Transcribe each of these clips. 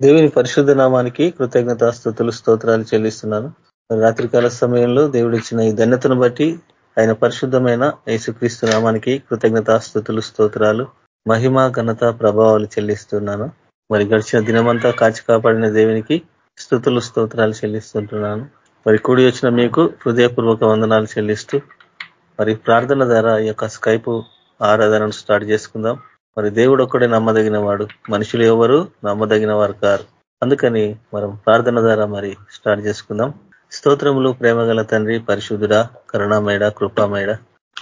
దేవుని పరిశుద్ధ నామానికి కృతజ్ఞతాస్థుతులు స్తోత్రాలు చెల్లిస్తున్నాను. రాత్రికాల సమయంలో దేవుడు ఇచ్చిన ఈ ధన్యతను బట్టి ఆయన పరిశుద్ధమైన యేసుక్రీస్తు నామానికి కృతజ్ఞతాస్థుతులు స్తోత్రాలు మహిమ ఘనత ప్రభావాలు చెల్లిస్తున్నాను. మరి గడిచిన దినమంతా కాచి కాపాడిన దేవునికి స్థుతులు స్తోత్రాలు చెల్లిస్తుంటున్నాను. మరి కూడి వచ్చిన మీకు హృదయపూర్వక వందనాలు చెల్లిస్తూ మరి ప్రార్థన ద్వారా ఈ యొక్క స్కైపు ఆరాధనను స్టార్ట్ చేసుకుందాం. మరి దేవుడు ఒక్కడే నమ్మదగిన వాడు మనుషులు ఎవరు? నమ్మదగిన వారు కారు. అందుకని మనం ప్రార్థన ద్వారా మరి స్టార్ట్ చేసుకుందాం. స్తోత్రములు ప్రేమగల తండ్రి పరిశుద్ధుడ కరుణామేడ కృపామేడ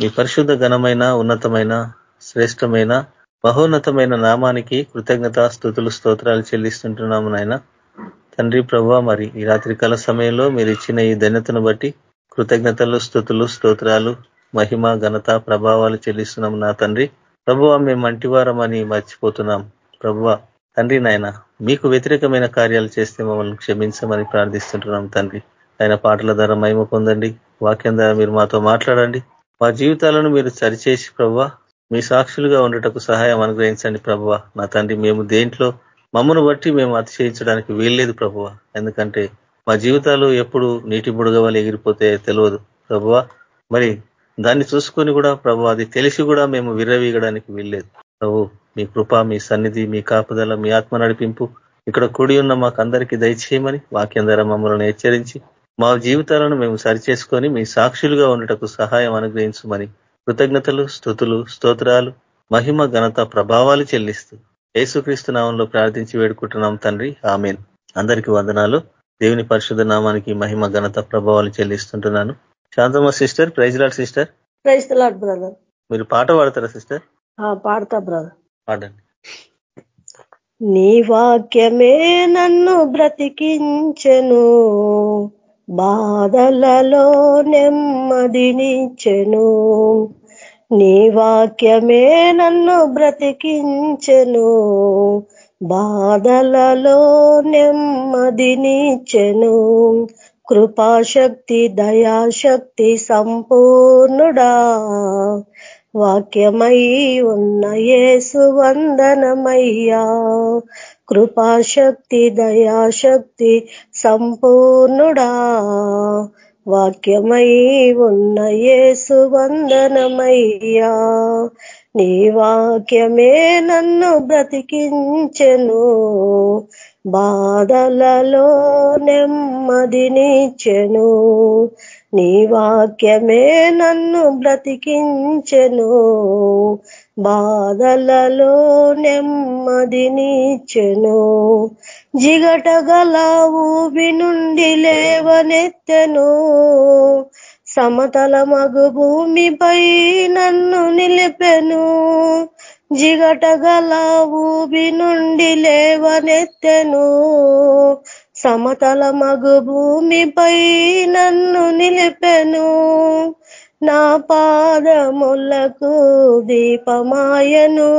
మీ పరిశుద్ధ ఘనమైన ఉన్నతమైన శ్రేష్టమైన మహోన్నతమైన నామానికి కృతజ్ఞత స్థుతులు స్తోత్రాలు చెల్లిస్తుంటున్నాము నాయన. తండ్రి ప్రభు మరి ఈ రాత్రికాల సమయంలో మీరు ఇచ్చిన ఈ ధన్యతను బట్టి కృతజ్ఞతలు స్థుతులు స్తోత్రాలు మహిమ ఘనత ప్రభావాలు చెల్లిస్తున్నాము నా తండ్రి. ప్రభువ మేము మంటివారమని మర్చిపోతున్నాం. ప్రభువ తండ్రి నాయన మీకు వ్యతిరేకమైన కార్యాలు చేస్తే మమ్మల్ని క్షమించమని ప్రార్థిస్తుంటున్నాం తండ్రి. ఆయన పాటల ద్వారా మహిమ పొందండి. వాక్యం ద్వారా మీరు మాతో మాట్లాడండి. మా జీవితాలను మీరు సరిచేసి ప్రభువ మీ సాక్షులుగా ఉండటకు సహాయం అనుగ్రహించండి ప్రభువ. నా తండ్రి మేము దేంట్లో మమ్మను బట్టి మేము అతిశయించడానికి వీల్లేదు ప్రభువ. ఎందుకంటే మా జీవితాలు ఎప్పుడు నీటి బుడగ ఎగిరిపోతే తెలియదు. ప్రభువ మరి దాన్ని చూసుకొని కూడా ప్రభు అది తెలిసి కూడా మేము విర్రవీయడానికి వీల్లేదు. ప్రభు మీ కృప మీ సన్నిధి మీ కాపుదల మీ ఆత్మ నడిపింపు ఇక్కడ కూడి ఉన్న మాకు అందరికీ దయచేయమని వాక్యం ద్వారా మమ్మల్ని హెచ్చరించి మా జీవితాలను మేము సరిచేసుకొని మీ సాక్షులుగా ఉండటకు సహాయం అనుగ్రహించమని కృతజ్ఞతలు స్థుతులు స్తోత్రాలు మహిమ ఘనత ప్రభావాలు చెల్లిస్తూ యేసుక్రీస్తు నామంలో ప్రార్థించి వేడుకుంటున్నాం తండ్రి. ఆమెన్. అందరికీ వందనాలు. దేవుని పరిశుద్ధ నామానికి మహిమ ఘనత ప్రభావాలు చెల్లిస్తుంటున్నాను. Shanthamma sister praise Lord sister. Praise Lord brother. మీరు పాట పాడతారా సిస్టర్? పాడతా బ్రదర్. పాడండి. నీ వాక్యమే నన్ను బ్రతికించెను బాధలలో నెమ్మదినిచ్చెను. నీ వాక్యమే నన్ను బ్రతికించెను బాధలలో నెమ్మదినిచ్చెను. కృపాశక్తి దయాశక్తి సంపూర్ణుడా. వాక్యమై ఉన్న యేసు వందనమయ్యా. కృపాశక్తి దయాశక్తి సంపూర్ణుడా. వాక్యమై ఉన్న యేసు వందనమయ్యా. నీ వాక్యమే నన్ను బ్రతికించెను. బాధలలో నెమ్మదినిచ్చెను నీ వాక్యమే నన్ను బ్రతికించెను. బాధలలో నెమ్మదినిచ్చెను జిగటగల ఊబి నుండి లేవనెత్తెను. సమతల మగు భూమిపై నన్ను నిలిపెను. జిగటగల ఊబి నుండి లేవనెత్తెను. సమతల మగు భూమిపై నన్ను నిలిపెను. నా పాదములకు దీపమాయను.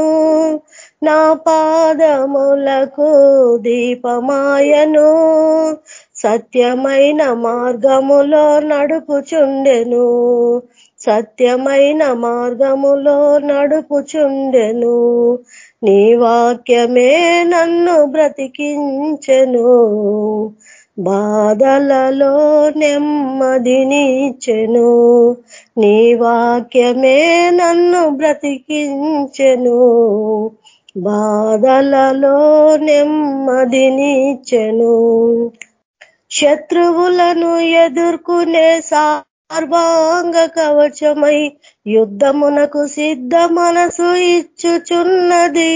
నా పాదములకు దీపమాయను. సత్యమైన మార్గములో నడుపుచుండెను. సత్యమైన మార్గములో నడుపుచుండెను. నీ వాక్యమే నన్ను బ్రతికించెను. బాధలలో నెమ్మదినిచ్చెను నీ వాక్యమే నన్ను బ్రతికించెను. బాధలలో నెమ్మదినిచ్చెను శత్రువులను ఎదుర్కొనే సార్వాంగ కవచమై యుద్ధమునకు సిద్ధ మనసు ఇచ్చుచున్నది.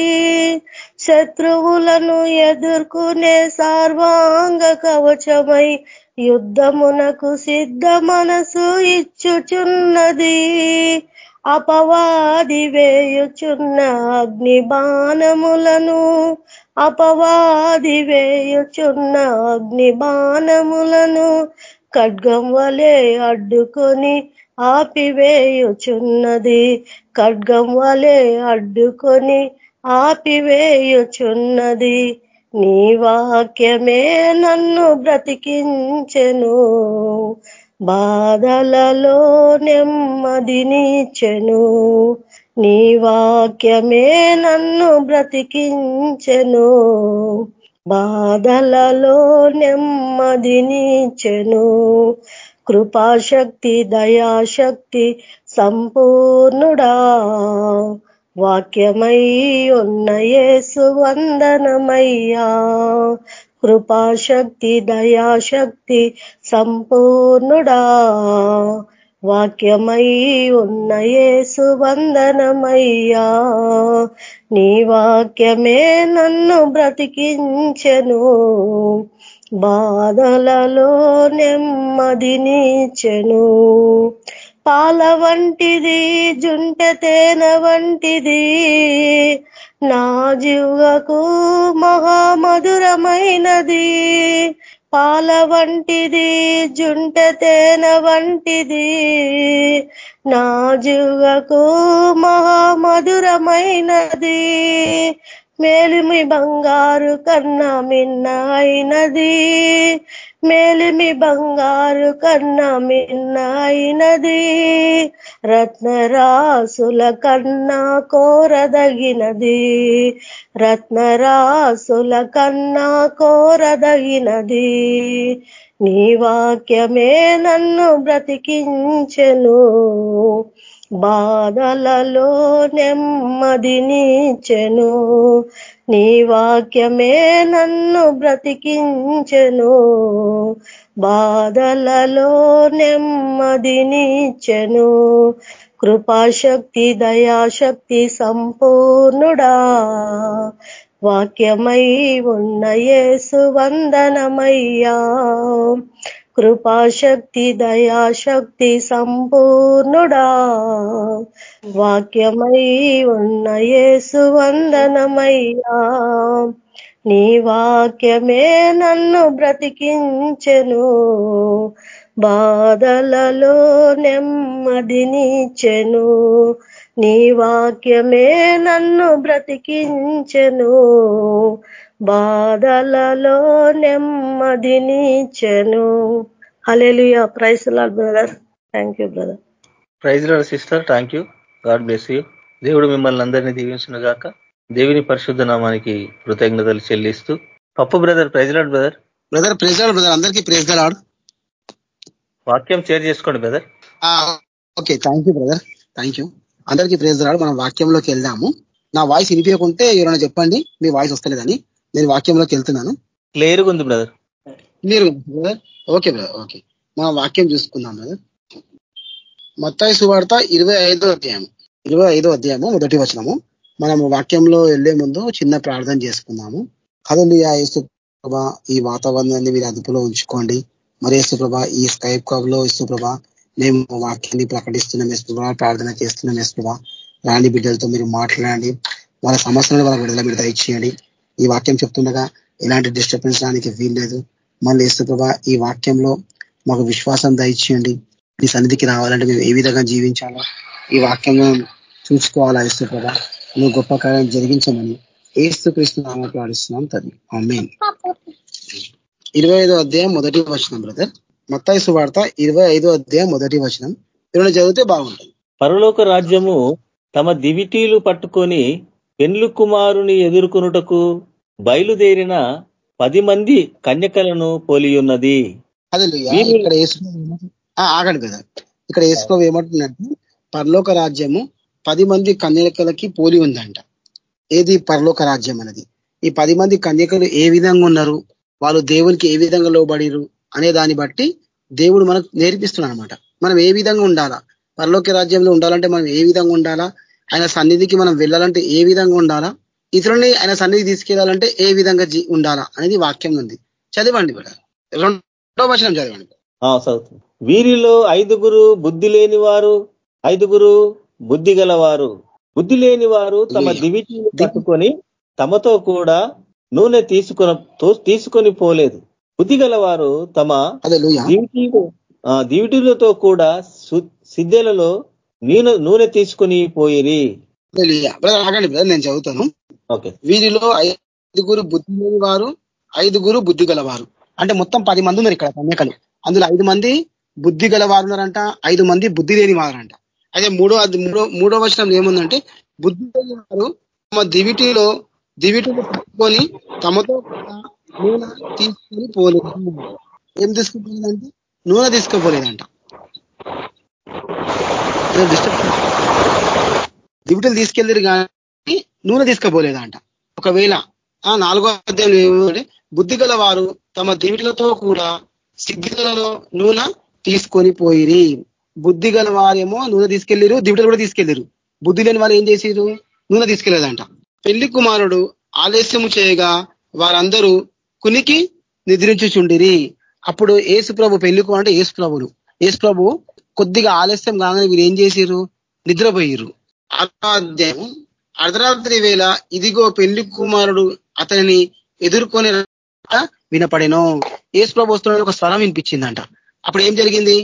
శత్రువులను ఎదుర్కొనే సార్వాంగ కవచమై యుద్ధమునకు సిద్ధ మనసు ఇచ్చుచున్నది. అపవాది వేయుచున్న అగ్ని బాణములను అపవాది వేయుచున్న అగ్ని బాణములను ఖడ్గం వలె అడ్డుకొని ఆపివేయుచున్నది. ఖడ్గం వలె అడ్డుకొని ఆపివేయుచున్నది. నీ వాక్యమే నన్ను బ్రతికించెను. బాధలలో నెమ్మదినిచెను నీ వాక్యమే నన్ను బ్రతికించెను. బాధలలో నెమ్మదినిచెను కృపాశక్తి దయాశక్తి సంపూర్ణుడా. వాక్యమై ఉన్న యేసు వందనమయ్యా. కృపాశక్తి దయాశక్తి సంపూర్ణుడా. వాక్యమై ఉన్న యేసు వందనమయ్యా. నీ వాక్యమే నన్ను బ్రతికించెను. బాధలలో నెమ్మదినిచెను పాల వంటిది జుంట తేన వంటిది. నా జీవకు మహామధురమైనది. పాల వంటిది జుంట తేన వంటిది. నా జీవకు మహామధురమైనది. మేలిమి బంగారు కన్నా మిన్న అయినది మేలిమి బంగారు కన్నా మిన్నైనది రత్నరాసుల కన్నా కోరదగినది రత్నరాసుల కన్నా కోరదగినది. నీ వాక్యమే నన్ను బ్రతికించెను బాధలలో నెమ్మదినిచెను నీ వాక్యమే నన్ను బ్రతికించెను. బాధలలో నెమ్మదినిచెను కృపాశక్తి దయాశక్తి సంపూర్ణుడా. వాక్యమై ఉన్న యేసు వందనమయ్యా. కృపాశక్తి దయాశక్తి సంపూర్ణుడా. వాక్యమై ఉన్న యేసు వందనమయ్యా. నీ వాక్యమే నన్ను బ్రతికించెను. బాధలలో నెమ్మదినిచెను నీ వాక్యమే నన్ను బ్రతికించెను. బాధలలో నెమ్మదినిచెను hallelujah praise Lord brother thank you brother praise Lord sister thank you God bless you దేవుడు మిమ్మల్ని అందరినీ దీవించిన గాక. దేవుని పరిశుద్ధ నామానికి కృతజ్ఞతలు చెల్లిస్తూ. Pappu brother praise Lord brother brother praise Lord brother అందరికీ ప్రైజ్ లాడ్ వాక్యం షేర్ చేసుకోండి brother okay thank you brother thank you అందరికీ ప్రేజ్ రాడు మనం వాక్యంలోకి వెళ్దాము. నా వాయిస్ వినిపించకుంటే ఎవరైనా చెప్పండి మీ వాయిస్ వస్తలేదని. నేను వాక్యంలోకి వెళ్తున్నాను. క్లియర్గా ఉంది brother. Brother? Okay brother okay. మనం వాక్యం చూసుకుందాం బ్రదర్. మొత్తాయి సువార్త ఇరవై ఐదో అధ్యాయం ఇరవై ఐదో అధ్యాయము మొదటి వచనము. మనము వాక్యంలో వెళ్ళే ముందు చిన్న ప్రార్థన చేసుకుందాము. కదలు యేసు ప్రభా ఈ వాతావరణాన్ని మీరు అదుపులో ఉంచుకోండి. మరి యేసు ప్రభా ఈ స్కైప్ కవ్లో యేసు ప్రభా మేము వాక్యాన్ని ప్రకటిస్తున్నాం యేసుప్రభా ప్రార్థన చేస్తున్నాం యేసుప్రభా. రాణి బిడ్డలతో మీరు మాట్లాడండి. వాళ్ళ సమస్యలను వాళ్ళ బిడ్డల మీరు దయచేయండి. ఈ వాక్యం చెప్తుండగా ఎలాంటి డిస్టర్బెన్స్ రానికి వీల్లేదు. మళ్ళీ యేసుప్రభా ఈ వాక్యంలో మాకు విశ్వాసం దయచేయండి. మీ సన్నిధికి రావాలంటే మేము ఏ విధంగా జీవించాలో ఈ వాక్యంలో చూసుకోవాలా యేసుప్రభా నువ్వు గొప్ప కార్యం జరిగించమని ఏస్తు కృష్ణ నామ ప్రార్థిస్తున్నాం తది అమ్మేన్ ఇరవై ఐదో అధ్యాయం మొదటి వచనం బ్రదర్. మత్తాయి సువార్త ఇరవై ఐదో అధ్యాయం మొదటి వచనం. ఇరవై చదివితే బాగుంటుంది. పరలోక రాజ్యము తమ దివిటీలు పట్టుకొని పెన్లు కుమారుని ఎదుర్కొనుటకు బయలుదేరిన పది మంది కన్యకలను పోలి ఉన్నది అదే ఇక్కడ ఆగండి కదా. ఇక్కడ వేసుకో ఏమంటుందంటే పరలోక రాజ్యము పది మంది కన్యకలకి పోలి ఉందంట. ఏది పరలోక రాజ్యం అనేది ఈ పది మంది కన్యకలు ఏ విధంగా ఉన్నారు? వాళ్ళు దేవునికి ఏ విధంగా లోబడిరు అనే దాన్ని బట్టి దేవుడు మనకు నేర్పిస్తున్నాడు అనమాట మనం ఏ విధంగా ఉండాలా? పరలోక రాజ్యంలో ఉండాలంటే మనం ఏ విధంగా ఉండాలా? ఆయన సన్నిధికి మనం వెళ్ళాలంటే ఏ విధంగా ఉండాలా? ఇతరుల్ని ఆయన సన్నిధి తీసుకెళ్ళాలంటే ఏ విధంగా ఉండాలా అనేది వాక్యం ఉంది. చదవండి కూడా రెండో వచనం చదవండి. వీరిలో ఐదుగురు బుద్ధి లేని వారు ఐదుగురు బుద్ధి గలవారు. బుద్ధి లేని వారు తమ దివిటి పట్టుకొని తమతో కూడా నూనె తీసుకుని తీసుకొని పోలేదు. బుద్ధి గలవారు తమ దివిటీలతో కూడా సిద్ధెలలో నూనె నూనె తీసుకుని పోయిరి. ఆగండి నేను చదువుతాను. వీరిలో ఐదుగురు బుద్ధి లేని వారు ఐదుగురు బుద్ధి గలవారు అంటే మొత్తం పది మంది ఉన్నారు ఇక్కడ కన్యకలు. అందులో ఐదు మంది బుద్ధి గలవారు ఉన్నారంట ఐదు మంది బుద్ధి లేని వారంట అదే మూడో మూడో మూడో వచనం ఏముందంటే బుద్ధి లేని వారు తమ దివిటిలో దివిటిలో పట్టుకొని తమతో నూనె తీసుకొని పోలేదు. ఏం తీసుకుపోలేదంటే నూనె తీసుకుపోలేదంట. దివిటలు తీసుకెళ్ళారు కానీ నూనె తీసుకుపోలేదంట. ఒకవేళ ఆ నాలుగో అధ్యాయం ఏమంటే బుద్ధి వారు తమ దివిటలతో కూడా సిగ్గులలో నూనె తీసుకొని పోయిరి. బుద్ధి గల వారేమో నూనె తీసుకెళ్ళారు దివిటలు కూడా తీసుకెళ్ళారు బుద్ధి లేని వారు ఏం చేసిరు నూనె తీసుకెళ్ళేదంట పెళ్ళి కుమారుడు ఆలస్యము చేయగా వారందరూ కునికి నిద్రించుచుండిరి. అప్పుడు ఏసు ప్రభు పెళ్ళి అంటే ఏసు ప్రభులు ఏసు ప్రభు కొద్దిగా ఆలస్యం కాగానే వీరు ఏం చేసిరు నిద్రపోయిరు అధ్యాయం అర్ధరాత్రి వేళ ఇదిగో పెళ్ళి కుమారుడు అతనిని ఎదుర్కొని వినపడెను. ఏసు ప్రభు వస్తున్న ఒక స్వరం వినిపించిందంట. అప్పుడు ఏం జరిగింది?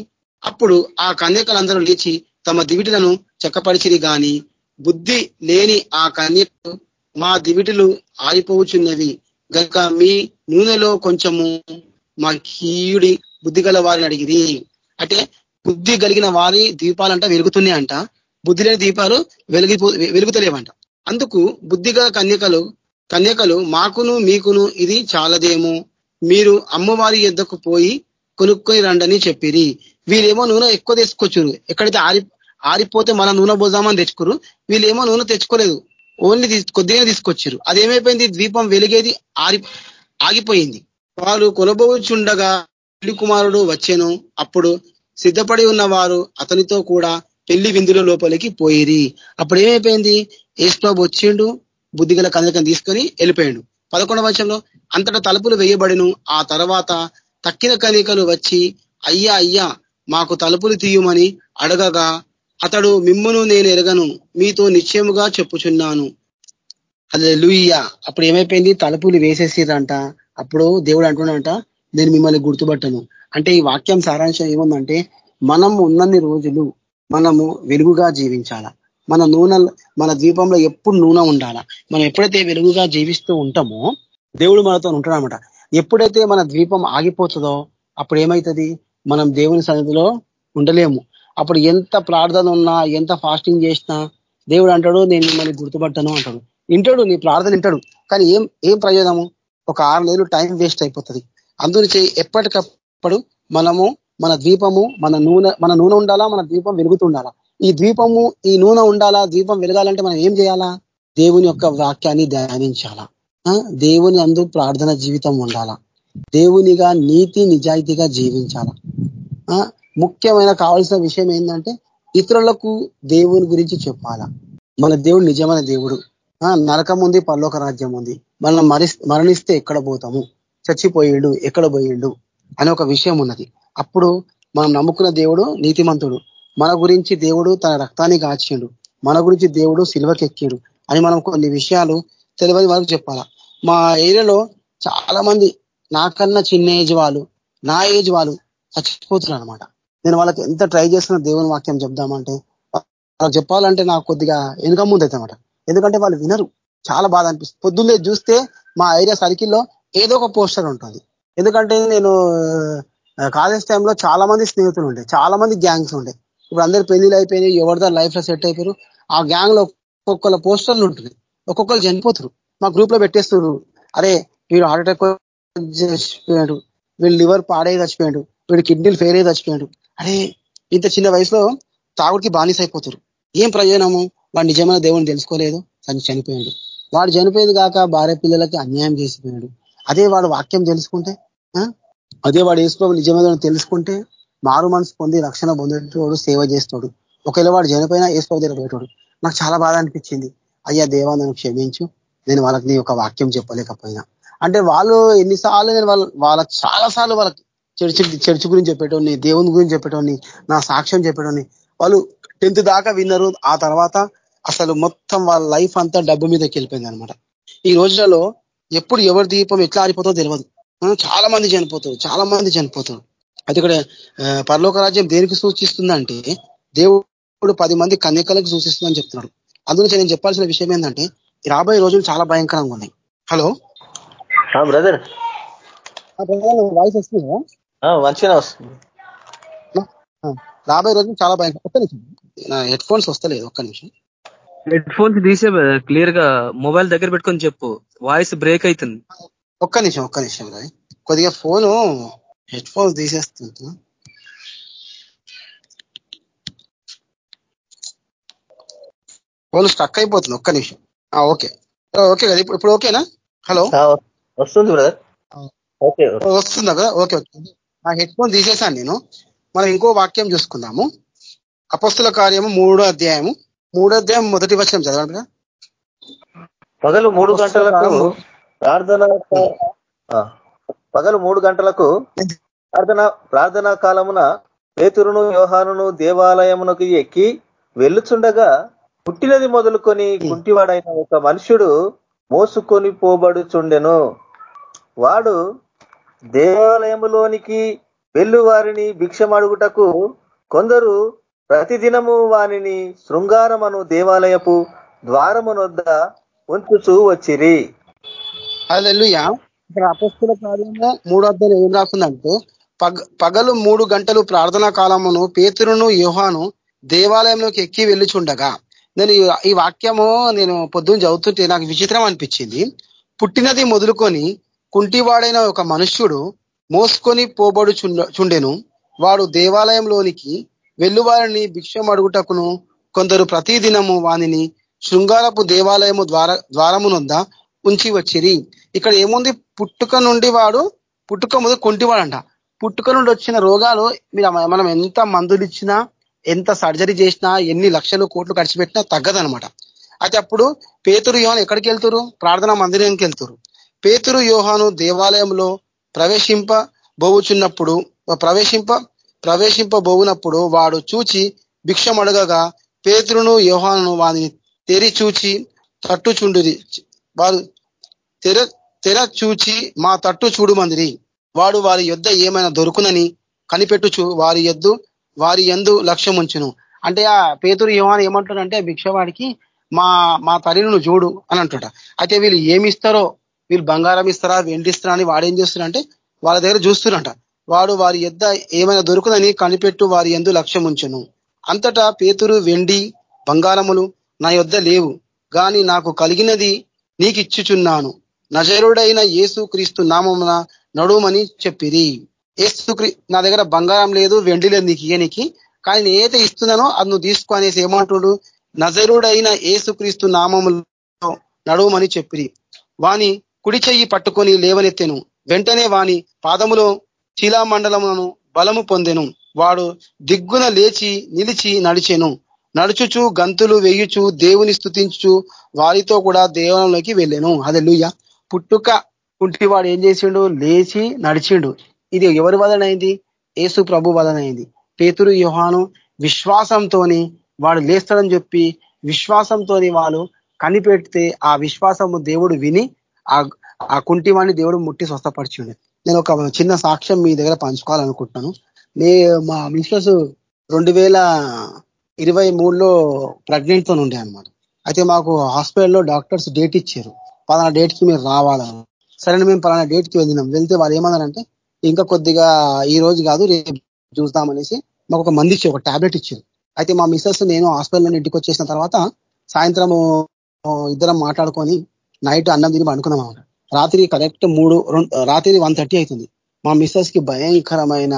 అప్పుడు ఆ కన్యకలందరూ లేచి తమ దివిటిలను చెక్కపరిచిరి గాని బుద్ధి లేని ఆ కన్యకు మా దివిటిలు ఆరిపోచున్నవి గనుక మీ నూనెలో కొంచెము మా కీయుడి బుద్ధి గల వారిని అడిగిరి. అంటే బుద్ధి కలిగిన వారి దీపాలంట వెలుగుతున్నాయంట. బుద్ధి లేని దీపాలు వెలిగిపో వెలుగుతలేవంట. అందుకు బుద్ధిగా కన్యకలు కన్యకలు మాకును మీకును ఇది చాలదేమో. మీరు అమ్మవారి ఎద్దకు పోయి కొనుక్కొని రండని చెప్పిరి. వీళ్ళేమో నూనె ఎక్కువ తీసుకొచ్చారు. ఎక్కడైతే ఆరి ఆరిపోతే మన నూనె పోదామని తెచ్చుకోరు. వీళ్ళేమో నూనె తెచ్చుకోలేదు. ఓన్లీ కొద్దిగా తీసుకొచ్చారు. అదేమైపోయింది? ద్వీపం వెలిగేది ఆరి ఆగిపోయింది. వారు కొలబోచుండగా పెళ్ళి కుమారుడు వచ్చాను. అప్పుడు సిద్ధపడి ఉన్న వారు అతనితో కూడా పెళ్ళి విందుల లోపలికి పోయిరి అప్పుడు ఏమైపోయింది? ఏసుప్రభు వచ్చిండు బుద్ధిగల కందకం తీసుకొని వెళ్ళిపోయాడు. పదకొండవ వర్షంలో అంతటా తలుపులు వేయబడిను ఆ తర్వాత తక్కిన కనికలు వచ్చి అయ్యా అయ్యా మాకు తలుపులు తీయమని అడగగా అతడు మిమ్మును నేను ఎరగను మీతో నిశ్చయముగా చెప్పుచున్నాను. అదే లూయ్య అప్పుడు ఏమైపోయింది? తలుపులు వేసేసిరంట అప్పుడు దేవుడు అంటున్నాడంట నేను మిమ్మల్ని గుర్తుపట్టను. అంటే ఈ వాక్యం సారాంశం ఏముందంటే మనం ఉన్నన్ని రోజులు మనము వెలుగుగా జీవించాల? మన నూనె మన ద్వీపంలో ఎప్పుడు నూనె ఉండాలా? మనం ఎప్పుడైతే వెలుగుగా జీవిస్తూ ఉంటామో దేవుడు మనతో ఉంటాడనమాట ఎప్పుడైతే మన ద్వీపం ఆగిపోతుందో అప్పుడు ఏమవుతుంది మనం దేవుని సన్నిధిలో ఉండలేము. అప్పుడు ఎంత ప్రార్థన ఉన్నా ఎంత ఫాస్టింగ్ చేసినా దేవుడు అంటాడు నేను మిమ్మల్ని గుర్తుపట్టను అంటాడు. వింటాడు నీ ప్రార్థన వింటాడు. కానీ ఏం ఏం ప్రయోజనము? ఒక ఆరు నెలలు టైం వేస్ట్ అయిపోతుంది. అందుకే ఎప్పటికప్పుడు మనము మన ద్వీపము మన నూనె మన నూనె ఉండాలా మన ద్వీపం వెలుగుతుండాలా? ఈ ద్వీపము ఈ నూనె ఉండాలా ద్వీపం వెలగాలంటే మనం ఏం చేయాలా? దేవుని యొక్క వాక్యాన్ని ధ్యానించాలా. దేవుని అందు ప్రార్థన జీవితం ఉండాలా. దేవునిగా నీతి నిజాయితీగా జీవించాలా. ముఖ్యమైన కావాల్సిన విషయం ఏంటంటే ఇతరులకు దేవుని గురించి చెప్పాలా. మన దేవుడు నిజమైన దేవుడు. నరకం ఉంది పల్లోక రాజ్యం ఉంది. మనం మరణిస్తే ఎక్కడ పోతాము? చచ్చిపోయిండు ఎక్కడ పోయిండు? అనే ఒక విషయం ఉన్నది. అప్పుడు మనం నమ్ముకున్న దేవుడు నీతిమంతుడు. మన గురించి దేవుడు తన రక్తాన్ని కాచిండు మన గురించి దేవుడు సిల్వకెక్కిడు అని మనం కొన్ని విషయాలు తెలియని వరకు చెప్పాలా. మా ఏరియాలో చాలా మంది నాకన్నా చిన్న ఏజ్ వాళ్ళు నా ఏజ్ వాళ్ళు చచ్చిపోతున్నారు అనమాట నేను వాళ్ళకి ఎంత ట్రై చేస్తున్నా దేవుని వాక్యం చెప్దామంటే వాళ్ళకి చెప్పాలంటే నాకు కొద్దిగా వెనుక ముందు అవుతామట ఎందుకంటే వాళ్ళు వినరు. చాలా బాధ అనిపిస్తుంది. పొద్దున్నే చూస్తే మా ఏరియా సర్కిల్లో ఏదో ఒక పోస్టర్ ఉంటుంది. ఎందుకంటే నేను కాలేజ్ టైంలో చాలా మంది స్నేహితులు ఉండే చాలా మంది గ్యాంగ్స్ ఉండే. ఇప్పుడు అందరు పెళ్ళిలు అయిపోయినాయి ఎవరిదో లైఫ్లో సెట్ అయిపోయారు. ఆ గ్యాంగ్లో ఒక్కొక్కల పోస్టర్లు ఉంటుంది ఒక్కొక్కరు చనిపోతారు మా గ్రూప్లో పెట్టేస్తున్నారు. అరే వీడు హార్ట్ అటాక్ చచ్చిపోయాడు. వీళ్ళు లివర్ పాడే చచ్చిపోయాడు. వీడు కిడ్నీలు ఫెయిల్ అయ్యి చచ్చిపోయాడు. అరే ఇంత చిన్న వయసులో తాగుడికి బానిస అయిపోతారు. ఏం ప్రయోజనము? వాడు నిజమైన దేవుని తెలుసుకోలేదు. తను చనిపోయాడు. వాడు చనిపోయేది కాక భార్య పిల్లలకి అన్యాయం చేసిపోయాడు. అదే వాడు వాక్యం తెలుసుకుంటే అదే వాడు వేసుకోవాలి నిజమేదో తెలుసుకుంటే మారు మనసు పొంది రక్షణ పొందేటోడు సేవ చేస్తాడు. ఒకవేళ వాడు చనిపోయినా వేసుకో తిరగబోయేటోడు నాకు చాలా బాధ అనిపించింది. అయ్యా దేవా నన్ను క్షమించు. నేను వాళ్ళకి నీ ఒక వాక్యం చెప్పలేకపోయినా. అంటే వాళ్ళు ఎన్నిసార్లు నేను వాళ్ళ వాళ్ళకి చాలా సార్లు వాళ్ళకి చర్చి చర్చి గురించి చెప్పేటోని దేవుని గురించి చెప్పేటోని నా సాక్ష్యం చెప్పేటోని వాళ్ళు టెన్త్ దాకా విన్నారు. ఆ తర్వాత అసలు మొత్తం వాళ్ళ లైఫ్ అంతా డబ్బు మీదకి వెళ్ళిపోయింది అనమాట ఈ రోజులలో ఎప్పుడు ఎవరి దీపం ఎట్లా ఆరిపోతుందో తెలియదు చాలా మంది చనిపోతారు చాలా మంది చనిపోతారు. అది ఇక్కడ పరలోక రాజ్యం దేనికి సూచిస్తుందంటే దేవుడు పది మంది కన్యకలకు సూచిస్తుందని చెప్తున్నాడు. అందులో నేను చెప్పాల్సిన విషయం ఏంటంటే రాబోయే రోజులు చాలా భయంకరంగా ఉన్నాయి. హలో? బ్రదర్. వాయిస్ వస్తుందా? మంచిగా వస్తుంది. రాబోయే రోజులు చాలా భయంకరం ఒక్క నిమిషం. నా హెడ్ ఫోన్స్ వస్తలేదు ఒక్క నిమిషం. హెడ్ ఫోన్స్ తీసే క్లియర్గా మొబైల్ దగ్గర పెట్టుకొని చెప్పు. వాయిస్ బ్రేక్ అవుతుంది. ఒక్క నిమిషం ఒక్క నిమిషం రాయ్. కొద్దిగా ఫోను హెడ్ ఫోన్ తీసేస్తుంటా. ఫోన్ స్టక్ అయిపోతుంది ఒక్క నిమిషం. ఆ, ఓకే. ఆ, ఓకే కదా ఇప్పుడు ఇప్పుడు ఓకేనా? హలో? ఆ, వస్తుంది బ్రదర్. ఓకే వస్తుందా కదా ఓకే ఓకే. నా హెడ్ ఫోన్ తీసేసాను నేను. మనం ఇంకో వాక్యం చూసుకుందాము. అపస్తుల కార్యము మూడో అధ్యాయము. మూడో అధ్యాయం మొదటి వచనం చదవండి కదా పగలు మూడు గంటలకు ప్రార్థన పగలు మూడు గంటలకు ప్రార్థన ప్రార్థనా కాలమున పేతురును యోహానును దేవాలయమునకు ఎక్కి వెళ్ళుచుండగా పుట్టినది మొదలుకొని కుంటివాడైన ఒక మనుషుడు మోసుకొని పోబడుచుండెను. వాడు దేవాలయములోనికి వెళ్ళు వారిని భిక్షమడుగుటకు కొందరు ప్రతిదినము వానిని శృంగారమను దేవాలయపు ద్వారమునొద్ద ఉంచుచూ వచ్చిరి. అల్లెలుయ్య ఇక్కడ అపస్తుల కార్యము మూడు అర్థం ఏం రాస్తుందంటే పగ పగలు మూడు గంటలు ప్రార్థనా కాలమును పేతురును యుహాను దేవాలయంలోకి ఎక్కి వెళ్ళుచుండగా. నేను ఈ- వాక్యము నేను పొద్దున్న చదువుతుంటే నాకు విచిత్రం అనిపించింది. పుట్టినది మొదలుకొని కుంటివాడైన ఒక మనుష్యుడు మోసుకొని పోబడు చుండెను. వాడు దేవాలయంలోనికి వెళ్ళువారిని భిక్షం అడుగుటకును కొందరు ప్రతిదినము వానిని శృంగారపు దేవాలయము ద్వార ద్వారమునుందా ఉంచి వచ్చిరి ఇక్కడ ఏముంది? పుట్టుక నుండి వాడు పుట్టుక ముందు కొంటివాడంట. పుట్టుక నుండి వచ్చిన రోగాలు మీరు మనం ఎంత మందులు ఇచ్చినా ఎంత సర్జరీ చేసినా ఎన్ని లక్షలు కోట్లు ఖర్చు పెట్టినా తగ్గదనమాట అయితే అప్పుడు పేతురు యోహాను ఎక్కడికి వెళ్తారు? ప్రార్థనా మందిరానికి వెళ్తారు. పేతురు యోహాను దేవాలయంలో ప్రవేశింప బోవుచున్నప్పుడు ప్రవేశింప ప్రవేశింపబోవునప్పుడు వాడు చూచి భిక్షం అడగగా పేతురును యోహాను వాని తెరి చూచి తట్టుచుండిరి వారు తెర తెర చూచి మా తట్టు చూడుమందిరి వాడు వారి యొద్ద ఏమైనా దొరుకునని కనిపెట్టుచు వారి యొద్దు వారి ఎందు లక్ష్యం ఉంచును అంటే ఆ పేతురు యోహాన్ ఏమంటాడంటే భిక్షవాడికి మా మా తల్లిను చూడు అని అంటాడ అయితే వీళ్ళు ఏమి ఇస్తారో వీళ్ళు బంగారం ఇస్తారా వెండిస్తారా అని వాడు ఏం చేస్తున్నారంటే వాళ్ళ దగ్గర చూస్తున్నట వాడు వారి యొద్ద ఏమైనా దొరుకునని కనిపెట్టు వారి ఎందు లక్ష్యం ఉంచును అంతటా పేతురు వెండి బంగారములు నా యొద్ద లేవు. కానీ నాకు కలిగినది నీకిచ్చుచున్నాను. నజరుడైన యేసు క్రీస్తు నామమున నడుమని చెప్పిరి. ఏసు నా దగ్గర బంగారం లేదు వెండి లేదు నీకు ఇయనికి కానీ నేను ఇస్తున్నానో అది నువ్వు తీసుకో అనేసి ఏమంటుడు? నజరుడైన ఏసు క్రీస్తు నామములో నడుమని చెప్పిరి. వాని కుడి చెయ్యి పట్టుకొని లేవనెత్తెను. వెంటనే వాని పాదములో శిలామండలమును బలము పొందెను. వాడు దిగ్గున లేచి నిలిచి నడిచెను. నడుచుచు గంతులు వేయుచు దేవుని స్థుతించు వారితో కూడా దేవాలయంలోకి వెళ్ళాను. అదే లూయ పుట్టుక పుట్టివాడు ఏం చేసిండు? లేచి నడిచిండు. ఇది ఎవరి వలన అయింది? యేసు ప్రభు వలన అయింది. పేతురు యుహాను విశ్వాసంతోని వాడు లేస్తాడని చెప్పి విశ్వాసంతోని వాళ్ళు కనిపెడితే ఆ విశ్వాసము దేవుడు విని ఆ ఆ కుంటివాణ్ణి దేవుడు ముట్టి స్వస్థపరిచిండు. నేను ఒక చిన్న సాక్ష్యం మీ దగ్గర పంచుకోవాలనుకుంటున్నాను. నే మా మిస్టర్స్ రెండు వేల ఇరవై మూడులో ప్రెగ్నెంట్తో ఉండే అనమాట అయితే మాకు హాస్పిటల్లో డాక్టర్స్ డేట్ ఇచ్చారు. పలానా డేట్కి మీరు రావాలని సరే మేము పలానా డేట్కి వెళ్ళినాం. వెళ్తే వాళ్ళు ఏమన్నారంటే ఇంకా కొద్దిగా ఈ రోజు కాదు రేపు చూస్తామనేసి మాకు ఒక మంది ఇచ్చి ఒక టాబ్లెట్ ఇచ్చారు. అయితే మా మిస్సెస్ నేను హాస్పిటల్ ఇంటికి వచ్చేసిన తర్వాత సాయంత్రం ఇద్దరం మాట్లాడుకొని నైట్ అన్నం తిని అనుకున్నాం అనమాట రాత్రి కరెక్ట్ మూడు రాత్రి వన్ థర్టీ అవుతుంది. మా మిస్సెస్కి భయంకరమైన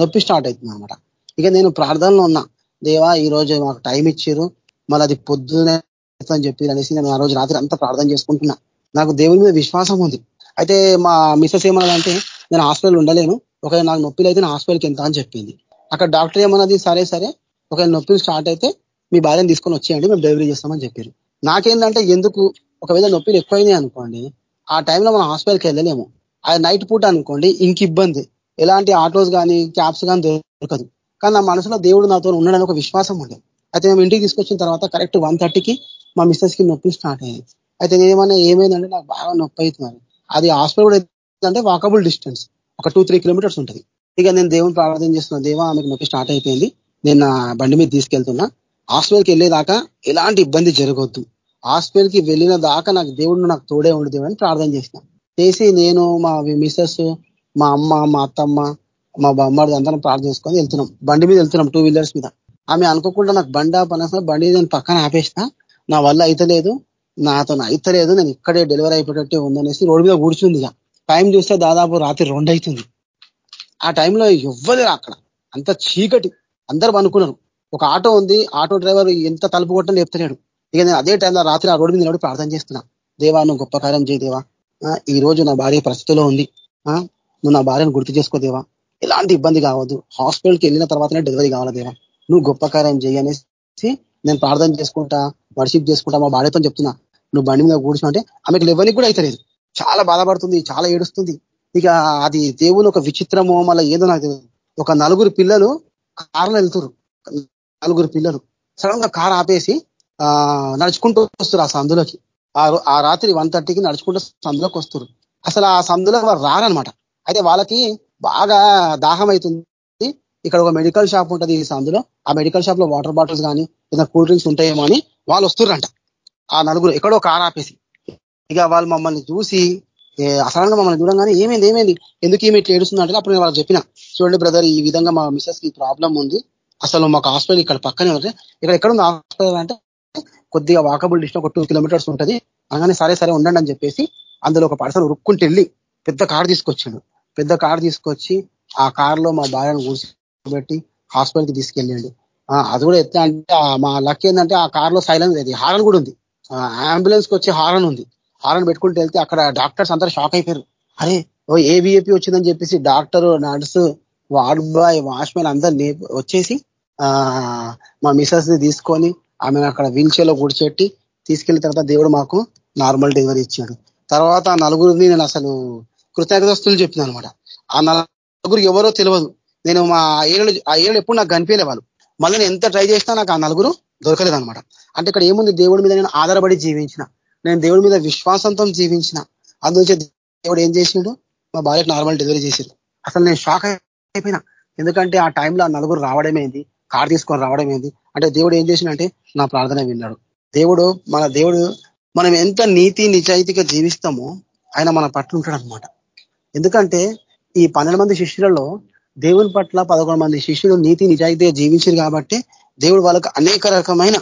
నొప్పి స్టార్ట్ అవుతుంది అనమాట ఇక నేను ప్రార్థనలో ఉన్నా దేవా ఈ రోజు మాకు టైం ఇచ్చారు మళ్ళీ అది పొద్దునే అని చెప్పి అనేసి నేను ఆ రోజు రాత్రి అంతా ప్రార్థన చేసుకుంటున్నా. నాకు దేవుని మీద విశ్వాసం ఉంది. అయితే మా మిస్సెస్ ఏమన్నదంటే నేను హాస్పిటల్ ఉండలేను. ఒకవేళ నాకు నొప్పిలు అయితే నా హాస్పిటల్కి ఎంత అని చెప్పింది. అక్కడ డాక్టర్ ఏమన్నది సరే సరే. ఒకవేళ నొప్పిలు స్టార్ట్ అయితే మీ భార్యను తీసుకొని వచ్చేయండి మేము డెలివరీ చేస్తామని చెప్పారు. నాకేంటంటే ఎందుకు? ఒకవేళ నొప్పిలు ఎక్కువైనాయి అనుకోండి ఆ టైంలో మనం హాస్పిటల్కి వెళ్ళలేము. అది నైట్ పూట అనుకోండి ఇంక ఇబ్బంది. ఎలాంటి ఆటోస్ కానీ క్యాబ్స్ కానీ దొరకదు. కానీ నా మనసులో దేవుడు నాతో ఉండడానికి ఒక విశ్వాసం ఉండేది అయితే మేము ఇంటికి తీసుకొచ్చిన తర్వాత కరెక్ట్ వన్ థర్టీకి మా మిస్సెస్కి నొప్పి స్టార్ట్ అయ్యింది అయితే నేనేమన్నా ఏమైందంటే నాకు బాగా నొప్పి అవుతున్నారు అది హాస్పిటల్ కూడా అంటే వాకబుల్ డిస్టెన్స్ ఒక టూ త్రీ కిలోమీటర్స్ ఉంటుంది. ఇక నేను దేవుని ప్రార్థన చేస్తున్నా దేవా ఆమెకు నొప్పి స్టార్ట్ అయిపోయింది. నేను నా బండి మీద తీసుకెళ్తున్నా. హాస్పిటల్కి వెళ్ళేదాకా ఎలాంటి ఇబ్బంది జరగొద్దు. హాస్పిటల్కి వెళ్ళిన దాకా నాకు దేవుడు నాకు తోడే ఉండదు అని ప్రార్థన చేసిన చేసి నేను మా మిస్సెస్ మా అమ్మ మా అత్తమ్మ మా బొమ్మడి అందరం ప్రార్థన చేసుకొని వెళ్తున్నాం. బండి మీద వెళ్తున్నాం టూ వీలర్స్ మీద. ఆమె అనుకోకుండా నాకు బండి పనస బండి నేను పక్కన ఆపేసిన నా వల్ల అయితే లేదు నాతో అయితలేదు నేను ఇక్కడే డెలివరీ అయిపోయేటట్టే ఉందనేసి రోడ్డు మీద కూర్చుంది ఇక. టైం చూస్తే దాదాపు రాత్రి రెండు అవుతుంది ఆ టైంలో ఎవ్వలేరు అక్కడ? అంత చీకటి. అందరూ అనుకున్నారు ఒక ఆటో ఉంది ఆటో డ్రైవర్ ఎంత తలుపు కొట్టని లేపుతున్నాడు ఇక నేను అదే టైంలో రాత్రి ఆ రోడ్డు మీద నిలబడి ప్రార్థన చేస్తున్నా. దేవా నువ్వు గొప్ప కార్యం చేయదేవా ఈ రోజు నా భార్య పరిస్థితిలో ఉంది. నువ్వు నా భార్యను గుర్తు చేసుకోదేవా ఎలాంటి ఇబ్బంది కావద్దు. హాస్పిటల్కి వెళ్ళిన తర్వాతనే డెలివరీ కావాలా దేవా. నువ్వు గొప్ప కార్యం చేయనేసి నేను ప్రార్థన చేసుకుంటా వర్షిప్ చేసుకుంటా మా భార్యతో చెప్తున్నా. నువ్వు బండి మీద కూర్చున్నా అంటే ఆమెకు లెవ్వనికి కూడా అవుతలేదు చాలా బాధపడుతుంది చాలా ఏడుస్తుంది. ఇక అది దేవుని ఒక విచిత్రమో మళ్ళీ ఏదో నాకు ఒక నలుగురు పిల్లలు కారులో వెళ్తురు నలుగురు పిల్లలు. సడన్గా కారు ఆపేసి ఆ నడుచుకుంటూ వస్తారు ఆ సందులోకి. ఆ రాత్రి వన్ థర్టీకి నడుచుకుంటూ సందులోకి వస్తారు అసలు ఆ సందులో వారు రారనమాట. అయితే వాళ్ళకి బాగా దాహం అవుతుంది ఇక్కడ ఒక మెడికల్ షాప్ ఉంటుంది ఈ సందులో. ఆ మెడికల్ షాప్లో వాటర్ బాటిల్స్ కానీ ఏదైనా కూల్ డ్రింక్స్ ఉంటాయేమో అని వాళ్ళు వస్తుర్రంట. ఆ నలుగురు ఎక్కడో కార్ ఆపేసి ఇక వాళ్ళు మమ్మల్ని చూసి అసలు మమ్మల్ని చూడంగానే ఏమైంది ఏమైంది? ఎందుకు ఏమి ఇట్లా ఏడుస్తుంది అంటే అప్పుడు నేను వాళ్ళకి చెప్పిన. చూడండి బ్రదర్ ఈ విధంగా మా మిస్సెస్కి ప్రాబ్లం ఉంది. అసలు మాకు హాస్పిటల్ ఇక్కడ పక్కనే ఉంటే ఇక్కడ ఎక్కడ ఉంది హాస్పిటల్ అంటే కొద్దిగా వాకబుల్ డిస్టెన్స్ ఒక టూ కిలోమీటర్స్ ఉంటుంది. అనగానే సరే సరే ఉండండి అని చెప్పేసి అందులో ఒక పర్సన్ ఉరుక్కుంటూ వెళ్ళి పెద్ద కార్ తీసుకొచ్చాడు. పెద్ద కార్ తీసుకొచ్చి ఆ కార్లో మా భార్యను కూర్చోబెట్టి హాస్పిటల్కి తీసుకెళ్ళాడు. అది కూడా ఎట్లా అంటే మా లక్ ఏంటంటే ఆ కార్లో సైలెన్స్ అది హారన్ కూడా ఉంది. అంబులెన్స్కి హారన్ ఉంది. హారన్ పెట్టుకుంటూ వెళ్తే అక్కడ డాక్టర్స్ అందరూ షాక్ అయిపోయారు. అరే ఓ ఏవిఏపీ వచ్చిందని చెప్పేసి doctor nurse ward boy watchman అందరినీ వచ్చేసి మా మిసెస్ని తీసుకొని ఆమెను అక్కడ వీల్ కూర్చోట్టి తీసుకెళ్ళిన తర్వాత దేవుడు మాకు నార్మల్ డెలివరీ ఇచ్చాడు. తర్వాత ఆ నలుగురిని నేను అసలు కృతజ్ఞతస్తులు చెప్పిన అనమాట. ఆ నలుగురు ఎవరో తెలియదు నేను మా ఏళ్ళు ఆ ఏళ్ళు ఎప్పుడు నాకు కనిపించలే వాళ్ళు. మళ్ళీ నేను ఎంత ట్రై చేసినా నాకు ఆ నలుగురు దొరకలేదు అనమాట అంటే ఇక్కడ ఏముంది? దేవుడి మీద నేను ఆధారపడి జీవించిన. నేను దేవుడి మీద విశ్వాసంతో జీవించిన. అందుకే దేవుడు ఏం చేసిండు? మా భార్యకు నార్మల్ డెలివరీ చేసిండు. అసలు నేను షాక్ అయిపోయినా. ఎందుకంటే ఆ టైంలో ఆ నలుగురు రావడమేంది కార్ తీసుకొని రావడమేంది అంటే దేవుడు ఏం చేసినంటే నా ప్రార్థన విన్నాడు. దేవుడు మన దేవుడు మనం ఎంత నీతి నిజాయితీగా జీవిస్తామో ఆయన మన పట్ల ఉంటాడు అనమాట ఎందుకంటే ఈ పన్నెండు మంది శిష్యులలో దేవుని పట్ల పదకొండు మంది శిష్యులు నీతి నిజాయితీగా జీవించారు కాబట్టి దేవుడు వాళ్ళకు అనేక రకమైన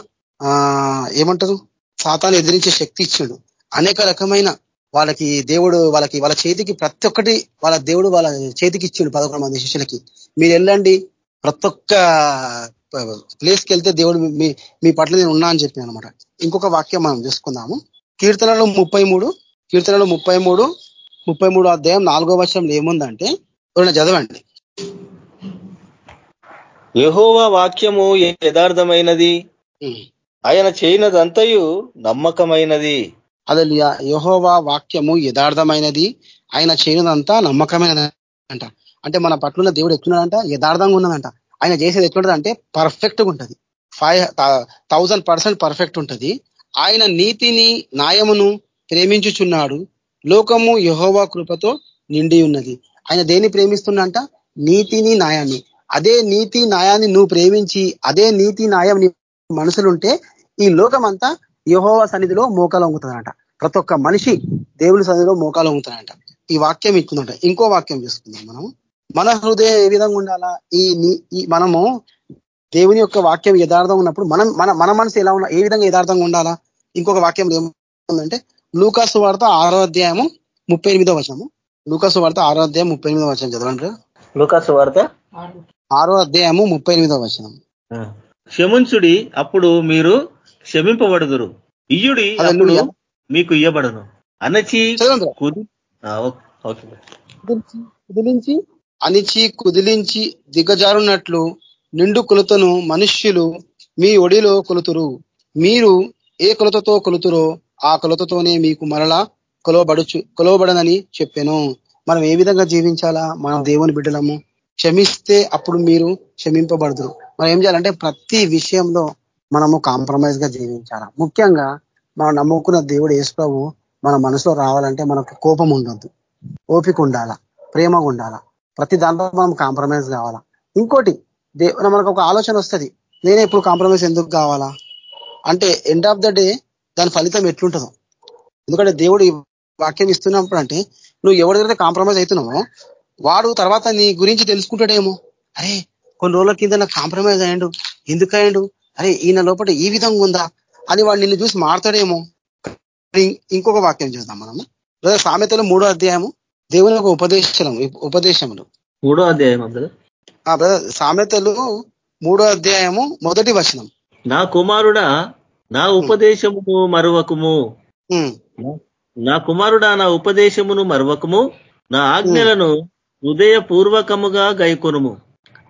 ఏమంటారు? సాతాన్ని ఎదిరించే శక్తి ఇచ్చాడు. అనేక రకమైన వాళ్ళకి దేవుడు వాళ్ళకి వాళ్ళ చేతికి ప్రతి ఒక్కటి వాళ్ళ దేవుడు వాళ్ళ చేతికి ఇచ్చిండు పదకొండు మంది శిష్యులకి. మీరు వెళ్ళండి. ప్రతి ఒక్క ప్లేస్కి వెళ్తే దేవుడు మీ మీ పట్ల నేను ఉన్నా అని చెప్పిన అనమాట ఇంకొక వాక్యం మనం చూసుకుందాము. కీర్తనలో ముప్పై మూడు కీర్తనలో ముప్పై మూడు ముప్పై మూడు అధ్యాయం నాలుగో వర్షంలో ఏముందంటే ఎవరైనా చదవండి. యహోవా వాక్యము యథార్థమైనది. ఆయన చేయనదంతయు నమ్మకమైనది. అదలి యహోవా వాక్యము యథార్థమైనది. ఆయన చేయనదంతా నమ్మకమైనది అంట. అంటే మన పట్ల దేవుడు ఎట్లున్నాడంట? యథార్థంగా ఉన్నదంట. ఆయన చేసేది ఎట్లుంటదంటే పర్ఫెక్ట్గా ఉంటుంది ఫైవ్ థౌజండ్ పర్సెంట్ పర్ఫెక్ట్ ఉంటుంది ఆయన నీతిని న్యాయమును ప్రేమించుచున్నాడు. లోకము యహోవా కృపతో నిండి ఉన్నది ఆయన దేన్ని ప్రేమిస్తున్నంట నీతిని న్యాయాన్ని. అదే నీతి న్యాయాన్ని నువ్వు ప్రేమించి అదే నీతి న్యాయం నీ మనసులుంటే ఈ లోకం అంతా యహోవ సన్నిధిలో మోకాలు వంగుతుందంట. ప్రతి ఒక్క మనిషి దేవుని సన్నిధిలో మోకాలు వంగుతాడంట. ఈ వాక్యం ఇస్తుందంట. ఇంకో వాక్యం చూసుకుందాం మనం మన హృదయం ఏ విధంగా ఉండాలా? ఈ మనము దేవుని యొక్క వాక్యం యథార్థం ఉన్నప్పుడు మనం మన మన మనసు ఎలా ఉన్నా ఏ విధంగా యథార్థంగా ఉండాలా? ఇంకొక వాక్యం ఏముందంటే లూకాసు వార్త ఆరో అధ్యాయము ముప్పై ఎనిమిదో వచనము. లూకాసు వార్త ఆరో అధ్యాయం ముప్పై ఎనిమిదో వచనం చదవండి లూకాసు వార్త ఆరో అధ్యాయము ముప్పై ఎనిమిదో వచనం. క్షమించుడి అప్పుడు మీరు క్షమింపబడుదురు. ఇయ్యుడి అప్పుడు మీకు ఇయ్యబడను. అనచి కుదిలించి అనిచి కుదిలించి దిగజారున్నట్లు నిండు కొలుతను మనుష్యులు మీ ఒడిలో కొలుతురు. మీరు ఏ కొలతతో కొలుతురో ఆ కొలతతోనే మీకు మరలా కొలవబడుచు కొలవబడనని చెప్పాను. మనం ఏ విధంగా జీవించాలా? మనం దేవుని బిడ్డలము. క్షమిస్తే అప్పుడు మీరు క్షమింపబడదురు. మనం ఏం చేయాలంటే ప్రతి విషయంలో మనము కాంప్రమైజ్గా జీవించాలా? ముఖ్యంగా మనం నమ్ముకున్న దేవుడు ఏసుప్రభు మన మనసులో రావాలంటే మనకు కోపం ఉండొద్దు. ఓపిక ఉండాలా? ప్రేమగా ఉండాలా? ప్రతి దాంట్లో మనం కాంప్రమైజ్ కావాలా? ఇంకోటి మనకు ఒక ఆలోచన వస్తుంది. నేనే ఇప్పుడు కాంప్రమైజ్ ఎందుకు కావాలా? అంటే ఎండ్ ఆఫ్ ద డే దాని ఫలితం ఎట్లుంటుందో. ఎందుకంటే దేవుడు ఈ వాక్యం ఇస్తున్నప్పుడు అంటే నువ్వు ఎవరి దగ్గర కాంప్రమైజ్ అవుతున్నావో వాడు తర్వాత నీ గురించి తెలుసుకుంటాడేమో. అరే కొన్ని రోజుల కింద నాకు కాంప్రమైజ్ అయ్యాడు. ఎందుకు అయ్యాడు? అరే ఈయన లోపల ఈ విధంగా ఉందా అని వాడు నిన్ను చూసి మారుతాడేమో ఇంకొక వాక్యం చూద్దాం మనము. సామెతలు మూడో అధ్యాయము దేవుని యొక్క ఉపదేశం ఉపదేశములు. మూడో అధ్యాయం బ్రదర్? సామెతలు మూడో అధ్యాయము మొదటి వచనం. నా కుమారుడా నా ఉపదేశమును మరువకుము. నా కుమారుడా నా ఉపదేశమును మరువకము. నా ఆజ్ఞలను హృదయపూర్వకముగా గైకొనుము.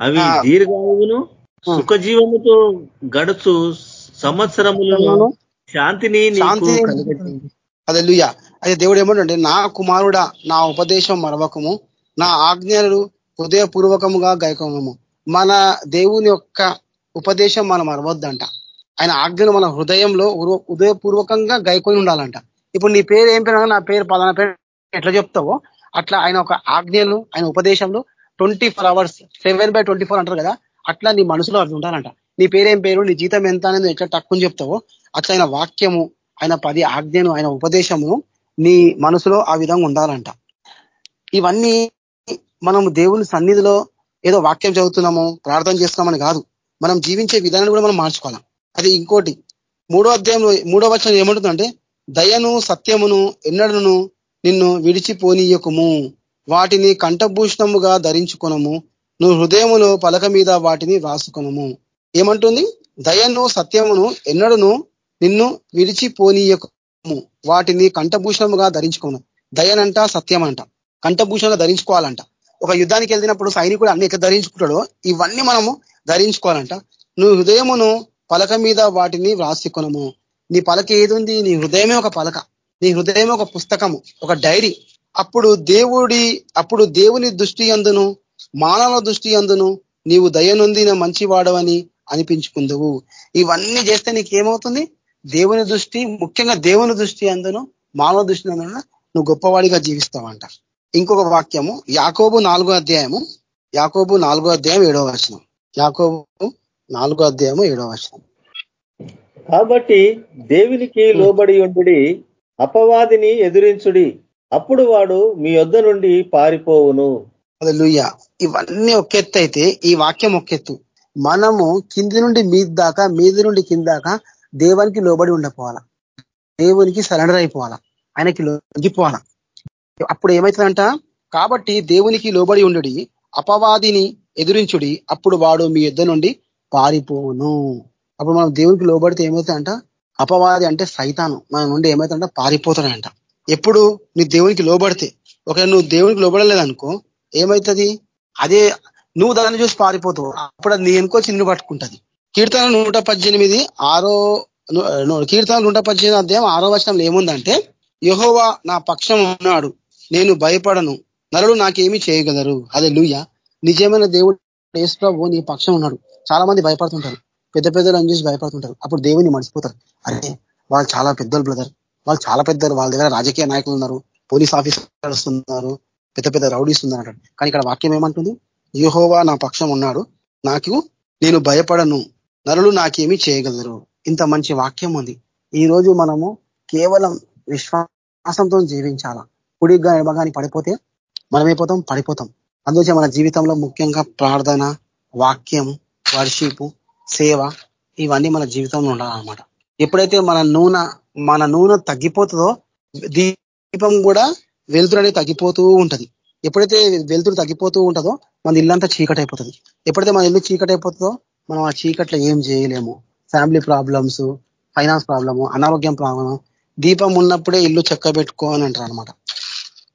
అవి. దీర్ఘాయువును. సుఖజీవముతో గడుచు సంవత్సరములను శాంతిని నీకు శాంతి- కలుగచేయును. అదే అదే దేవుడు ఏమంటే నా కుమారుడా నా ఉపదేశం మరవకము. నా ఆజ్ఞలు హృదయపూర్వకముగా గైకోమము మన దేవుని యొక్క ఉపదేశం మనం మరవద్దంట. ఆయన ఆజ్ఞలు మన హృదయంలో హృదయపూర్వకంగా గైకొని ఉండాలంట. ఇప్పుడు నీ పేరు ఏం పేరు నా పేరు పలానా పేరు ఎట్లా చెప్తావో అట్లా ఆయన ఒక ఆజ్ఞలు ఆయన ఉపదేశంలో twenty four hours seven by twenty four అంటారు కదా అట్లా నీ మనసులో అవి ఉండాలంట. నీ పేరేం పేరు? నీ జీతం ఎంత అనేది ఎట్లా తక్కువ చెప్తావో అట్లా ఆయన వాక్యము ఆయన పది ఆజ్ఞను ఆయన ఉపదేశము నీ మనసులో ఆ విధంగా ఉండాలంట. ఇవన్నీ మనము దేవుని సన్నిధిలో ఏదో వాక్యం చదువుతున్నాము ప్రార్థన చేస్తున్నామని కాదు. మనం జీవించే విధానాన్ని కూడా మనం మార్చుకోవాలి. అది ఇంకోటి. మూడో అధ్యాయంలో మూడో వచనం ఏమంటుందంటే దయను సత్యమును ఎన్నడను నిన్ను విడిచిపోనీయకుము. వాటిని కంఠభూషణముగా ధరించుకొనము. నువ్వు హృదయములో పలక మీద వాటిని రాసుకును ఏమంటుంది? దయను సత్యమును ఎన్నడను నిన్ను విడిచిపోనీయకము. వాటిని కంఠభూషణముగా ధరించుకోను. దయనంట సత్యమంట. కంఠభూషణంగా ధరించుకోవాలంట. ఒక యుద్ధానికి వెళ్ళినప్పుడు సైనికుడు అన్ని ఎట్లా ధరించుకుంటాడో ఇవన్నీ మనము ధరించుకోవాలంట. నువ్వు హృదయమును పలక మీద వాటిని వ్రాసుకునము. నీ పలక ఏది ఉంది నీ హృదయమే ఒక పలక. నీ హృదయమే ఒక పుస్తకము ఒక డైరీ. అప్పుడు దేవుడి అప్పుడు దేవుని దృష్టి అందును మానవ దృష్టి అందును. నీవు దయనొందిన మంచివాడవని అనిపించుకుందువు. ఇవన్నీ చేస్తే నీకేమవుతుంది? దేవుని దృష్టి ముఖ్యంగా దేవుని దృష్టి అందును మానవ దృష్టి అందును నువ్వు గొప్పవాడిగా జీవిస్తావంట. ఇంకొక వాక్యము యాకోబు నాలుగో అధ్యాయము యాకోబు నాలుగో అధ్యాయం ఏడో వచనం. యాకోబు నాలుగో అధ్యాయము ఏడో వచనం. కాబట్టి దేవునికి లోబడి ఉండుడి అపవాదిని ఎదురించుడి. అప్పుడు వాడు మీ యొద్ద నుండి పారిపోవును. అదే ఇవన్నీ ఒకెత్తు అయితే ఈ వాక్యం ఒకెత్తు. మనము కింది నుండి మీది దాకా మీది నుండి కింద దాకా దేవునికి లోబడి ఉండపోవాలా? దేవునికి సరెండర్ అయిపోవాలా? ఆయనకి లొంగిపోవాలా? అప్పుడు ఏమవుతుందంట కాబట్టి దేవునికి లోబడి ఉండడి అపవాదిని ఎదురించుడి అప్పుడు వాడు మీ యుద్ధ నుండి పారిపోను అప్పుడు మనం దేవునికి లోబడితే ఏమవుతుందంట? అపవాది అంటే సైతాను. మన నుండి ఏమవుతుందంట? పారిపోతాడంట. ఎప్పుడు? నీ దేవునికి లోబడితే. ఒకవేళ నువ్వు దేవునికి లోబడలేదనుకో ఏమవుతుంది అదే నువ్వు దాన్ని చూసి పారిపోతావు. అప్పుడు అది నీ ఎనుకొచ్చి నిన్ను పట్టుకుంటది. కీర్తన నూట పద్దెనిమిది ఆరో కీర్తన నూట పద్దెనిమిది అధ్యాయం ఆరో వచనంలో ఏముందంటే యహోవా నా పక్షం ఉన్నాడు నేను భయపడను నరుడు నాకేమీ చేయగలరు. అదే లూయ నిజమైన దేవుడు యేసుప్రభు నీ పక్షం ఉన్నాడు. చాలా మంది భయపడుతుంటారు. పెద్ద పెద్దలు చూసి భయపడుతుంటారు. అప్పుడు దేవుని మర్చిపోతారు అరే వాళ్ళు చాలా పెద్దలు బ్రదర్. వాళ్ళు చాలా పెద్దలు. వాళ్ళ దగ్గర రాజకీయ నాయకులు ఉన్నారు. పోలీస్ ఆఫీసర్స్ ఉన్నారు పెద్ద పెద్ద రౌడీస్ ఉన్నారు కానీ ఇక్కడ వాక్యం ఏమంటుంది? యుహోవా నా పక్షం ఉన్నాడు నాకు నేను భయపడను నరులు నాకేమి చేయగలరు. ఇంత మంచి వాక్యం ఉంది. ఈ రోజు మనము కేవలం విశ్వాసంతో జీవించాల? కుడిగా ఎడమగాని పడిపోతే మనమైపోతాం పడిపోతాం. అందుచే మన జీవితంలో ముఖ్యంగా ప్రార్థన వాక్యం వర్షిపు సేవ ఇవన్నీ మన జీవితంలో ఉండాలన్నమాట. ఎప్పుడైతే మన నూనె మన నూనె తగ్గిపోతుందో దీపం కూడా వెలుతురు అనేది తగ్గిపోతూ ఉంటది. ఎప్పుడైతే వెలుతురు తగ్గిపోతూ ఉంటుందో మన ఇల్లంతా చీకటి అయిపోతుంది ఎప్పుడైతే మన ఇల్లు చీకటి అయిపోతుందో మనం ఆ చీకట్లో ఏం చేయలేము. ఫ్యామిలీ ప్రాబ్లమ్స్ ఫైనాన్స్ ప్రాబ్లము అనారోగ్యం ప్రాబ్లము దీపం ఉన్నప్పుడే ఇల్లు చెక్క పెట్టుకో అని అంటారు అనమాట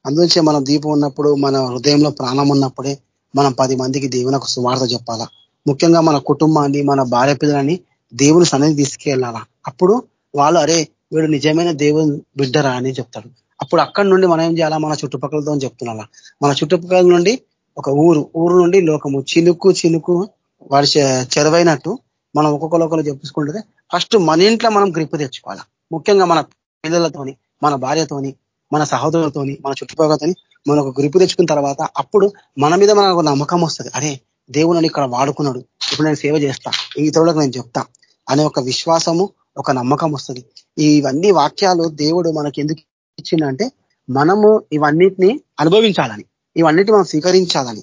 అందుకే మనం దీపం ఉన్నప్పుడు మన హృదయంలో ప్రాణం ఉన్నప్పుడే మనం పది మందికి దేవునికి సువార్త చెప్పాలా. ముఖ్యంగా మన కుటుంబాన్ని మన భార్య పిల్లలని దేవుని సన్నిధి తీసుకెళ్ళాలా. అప్పుడు వాళ్ళు అరే వీడు నిజమైన దేవుని బిడ్డరా అని చెప్తాడు అప్పుడు అక్కడి నుండి మనం ఏం చేయాలా? మన చుట్టుపక్కలతో చెప్తున్నా మన చుట్టుపక్కల నుండి ఒక ఊరు ఊరు నుండి లోకము. చినుకు చినుకు వాడి చెరువైనట్టు మనం ఒక్కొక్కరు చెప్పుకుంటే ఫస్ట్ మన ఇంట్లో మనం గ్రిప్ తెచ్చుకోవాలా. ముఖ్యంగా మన పిల్లలతోని మన భార్యతోని మన సహోదరులతోని మన చుట్టుపక్కలతోని మనం ఒక గ్రిప్ తెచ్చుకున్న తర్వాత అప్పుడు మన మీద మనకు నమ్మకం వస్తుంది. అరే దేవుని ఇక్కడ వాడుకున్నాడు. ఇప్పుడు నేను సేవ చేస్తా. ఈ ఇతరులకు నేను చెప్తా. అనే ఒక విశ్వాసము ఒక నమ్మకం వస్తుంది. ఇవన్నీ వాక్యాలు దేవుడు మనకి ఎందుకు ఇచ్చిందంటే మనము ఇవన్నిటిని అనుభవించాలని. ఇవన్నిటి మనం స్వీకరించాలని.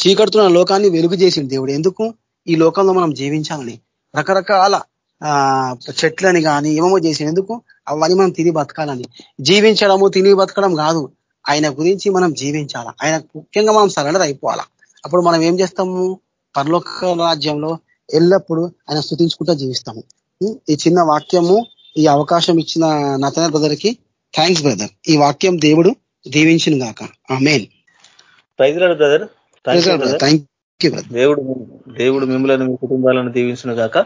చీకడుతున్న లోకాన్ని వెలుగు చేసింది దేవుడు. ఎందుకు? ఈ లోకంలో మనం జీవించాలని. రకరకాల చెట్లని కానీ ఏమేమో చేసింది ఎందుకు? అవన్నీ మనం తిని బతకాలని. జీవించడము తిని బతకడం కాదు. ఆయన గురించి మనం జీవించాల? ఆయన ముఖ్యంగా మనం సరెండర్ అయిపోవాలా? అప్పుడు మనం ఏం చేస్తాము? పరలోక రాజ్యంలో ఎల్లప్పుడూ ఆయన స్థుతించుకుంటూ జీవిస్తాము. ఈ చిన్న వాక్యము ఈ అవకాశం ఇచ్చిన నతన బ్రదర్కి థ్యాంక్స్ బ్రదర్ ఈ వాక్యం దేవుడు దీవించిన గాక. ఆ మెయిన్ బ్రదర్ దేవుడు దేవుడు మిమ్మల్ని మీ కుటుంబాలను దీవించిన గాక.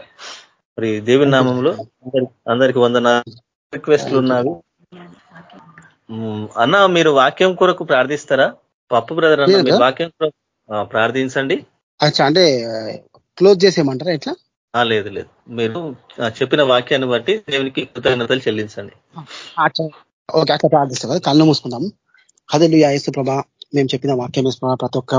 మరి దేవుని నామంలో అందరికి వందన రిక్వెస్ట్లు ఉన్నవి. అన్న మీరు వాక్యం కొరకు ప్రార్థిస్తారా? పప్పు బ్రదర్ అన్న మీరు వాక్యం కొరకు ప్రార్థించండి. అంటే క్లోజ్ చేసేయమంటారా ఎట్లా లేదు లేదు. మీరు చెప్పిన వాక్యాన్ని బట్టి దేవునికి కృతజ్ఞతలు చెల్లించండి. ఓకే అట్లా ప్రార్థిస్తాం కదా కళ్ళు మూసుకుందాం హదలు యాయసు ప్రభ మేము చెప్పిన వాక్యం ప్రభా? ప్రతి ఒక్క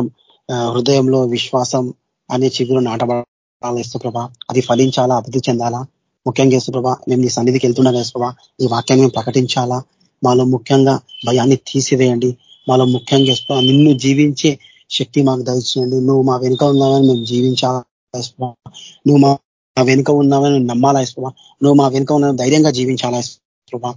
హృదయంలో విశ్వాసం అనే చిగురు నాటబడాలి ప్రభ అది ఫలించాలా? అభివృద్ధి చెందాలా? ముఖ్యంగా యేసుప్రభ మేము నీ సన్నిధికి వెళ్తున్నాం యేసుప్రభ. ఈ వాక్యాన్ని మేము ప్రకటించాలా? మాలో ముఖ్యంగా భయాన్ని తీసివేయండి. మాలో ముఖ్యంగా యేసుప్రభ నిన్ను జీవించే శక్తి మాకు దయచేయండి. నువ్వు మా వెనుక ఉన్నావని మేము జీవించాలా నువ్వు మా వెనుక ఉన్నావని నమ్మాలా యేసుప్రభ? నువ్వు మా వెనుక ఉన్న ధైర్యంగా జీవించాలా ప్రభా